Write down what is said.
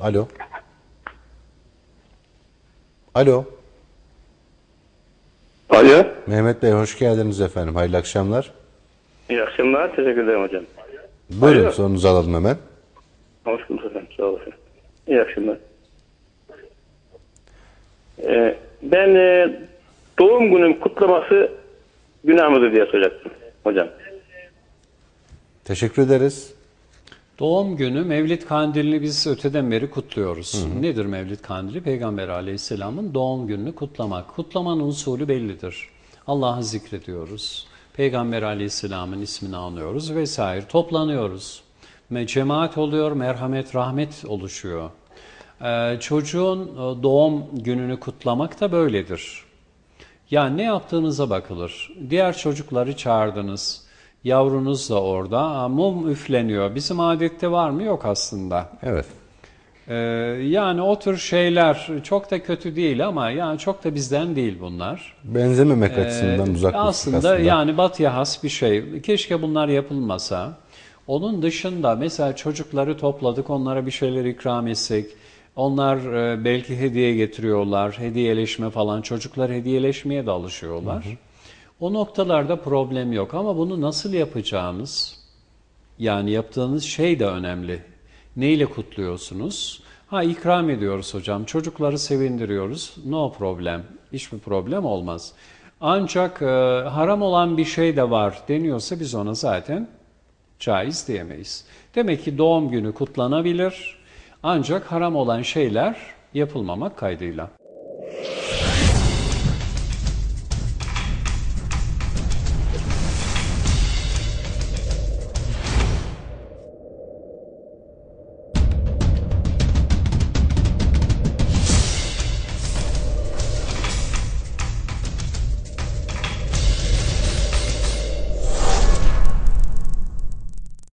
Alo. Alo. Alo. Mehmet Bey hoş geldiniz efendim. Hayırlı akşamlar. İyi akşamlar. Teşekkür ederim hocam. Buyurun Alo. sorunuzu alalım hemen. Hoş bulduk efendim. Sağ olasın. İyi akşamlar. Ee, ben e, doğum günüm kutlaması günah mıdır diye soracaktım hocam. Teşekkür ederiz. Doğum günü Mevlid Kandilini biz öteden beri kutluyoruz. Nedir Mevlid Kandili? Peygamber Aleyhisselam'ın doğum gününü kutlamak. Kutlamanın usulü bellidir. Allah'ı zikrediyoruz. Peygamber Aleyhisselam'ın ismini anıyoruz vesaire. Toplanıyoruz. Cemaat oluyor, merhamet, rahmet oluşuyor. Ee, çocuğun e, doğum gününü kutlamak da böyledir. Yani ne yaptığınıza bakılır. Diğer çocukları çağırdınız. Yavrunuz da orada. Mum üfleniyor. Bizim adette var mı? Yok aslında. Evet. Ee, yani o tür şeyler çok da kötü değil ama yani çok da bizden değil bunlar. Benzememek açısından Ee, uzak aslında, aslında. yani batıya has bir şey. Keşke bunlar yapılmasa. Onun dışında mesela çocukları topladık, onlara bir şeyler ikram etsek. Onlar e, belki hediye getiriyorlar, hediyeleşme falan. Çocuklar hediyeleşmeye de alışıyorlar. O noktalarda problem yok ama bunu nasıl yapacağınız, yani yaptığınız şey de önemli. Neyle kutluyorsunuz? Ha ikram ediyoruz hocam. Çocukları sevindiriyoruz. No problem. Hiçbir problem olmaz. Ancak e, haram olan bir şey de var deniyorsa biz ona zaten caiz diyemeyiz. Demek ki doğum günü kutlanabilir. Ancak haram olan şeyler yapılmamak kaydıyla.